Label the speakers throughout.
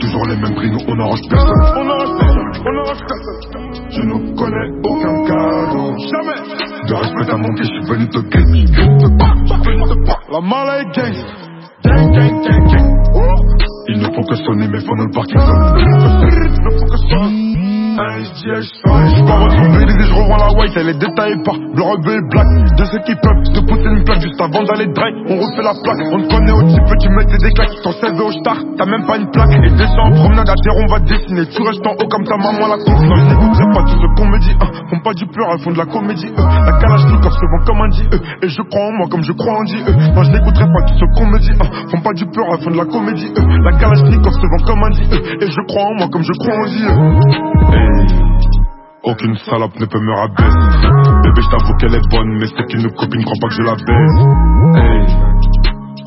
Speaker 1: Toujours les mêmes on arrange personne.
Speaker 2: On arrête personne, on arrête personne.
Speaker 1: Je ne connais aucun cadeau.
Speaker 2: Jamais.
Speaker 1: De respect t'as manqué, je suis venu te guetter.
Speaker 2: La mala est.
Speaker 1: Gang, gang, gang, gang.
Speaker 2: White, elle est détaillée par rebeu et black. De ceux qui peuvent te pousser une plaque juste avant d'aller drag. On refait la plaque, on te connaît au peu, tu mets des claques. Ton CV au star, t'as même pas une plaque. Et descends en promenade à terre, on va dessiner. Tu restes en haut comme ta maman la course. Non, je n'écouterai pas tout ce qu'on me dit. Hein. Font pas du pleur, elles font de la comédie. Euh. La kalachnikov se vend comme un dit. Euh. Et je crois en moi comme je crois en dit. Euh. Non, je n'écouterai pas tout ce qu'on me dit. Hein. Font pas du pleur, elles font de la comédie. Euh. La kalachnikov se vend comme un dit. Et je crois en moi comme je crois en dit.
Speaker 1: Aucune salope ne peut me rabaisser. Bébé, je t'avoue qu'elle est bonne, mais c'est qu'une copine croit pas que je la baise. Hey.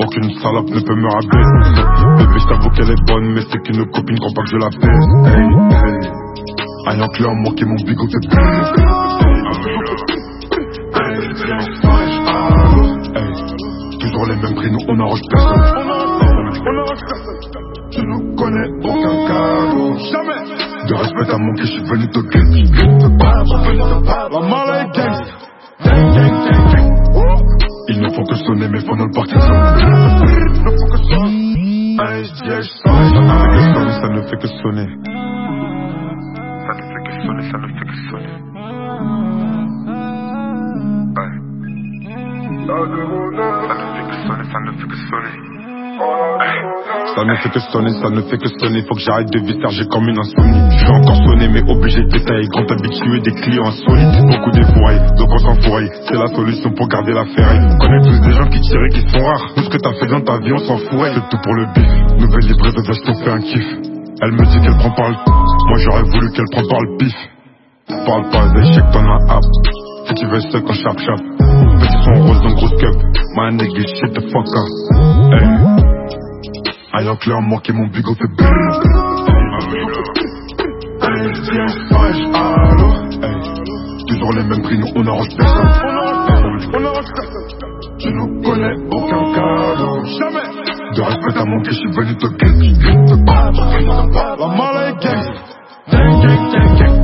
Speaker 1: Aucune salope ne peut me rabaisser. Bébé, je t'avoue qu'elle est bonne, mais c'est qu'une copine croit pas que je la baise. Hey, hey. Un enclin a manqué mon bigot. Toujours les mêmes prix, nous on arrange personne. Je ne connais aucun cadeau.
Speaker 2: Jamais.
Speaker 1: De respect manqué, je suis venu te ne faut que sonner phones dans le
Speaker 2: ne faut que ça.
Speaker 1: HDH, ça ne fait que sonner, ça ne fait que sonner.
Speaker 2: Ça ne fait que sonner, ça ne fait que sonner. Ça ne fait que sonner, ça ne fait que sonner.
Speaker 1: Ça ne fait que sonner, ça ne fait que sonner. Faut que j'arrête de visser, j'ai comme une insomnie. Je vais encore sonner, mais obligé de détailler. Grand habitué des clients insolites. Beaucoup défouraillés, donc on s'enfouraille. C'est la solution pour garder la ferraille. On tous des gens qui tirent qui sont rares. Tout ce que t'as fait dans ta vie, on s'en fout. C'est tout pour le bif. Nouvelle livraison, je t'en fais un kiff. Elle me dit qu'elle prend par le. Moi j'aurais voulu qu'elle prenne par le pif. Parle pas d'échec, t'en as app. Si tu veux seul quand sharp sharp. Petit son rose dans grosse cup. My nigga, shit the fuck up. Un enclin a manqué mon bigot fait Hey. Toujours les mêmes prix, nous on arrange personne.
Speaker 2: On personne.
Speaker 1: Je ne connais aucun cadeau.
Speaker 2: Jamais.
Speaker 1: De respect t'as manqué, je suis venu te guetter.
Speaker 2: La.
Speaker 1: Gang, gang, gang, gang.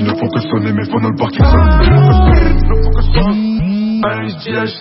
Speaker 1: Ne faut que sonner mes phones le parking
Speaker 2: ne faut que.
Speaker 1: HDH,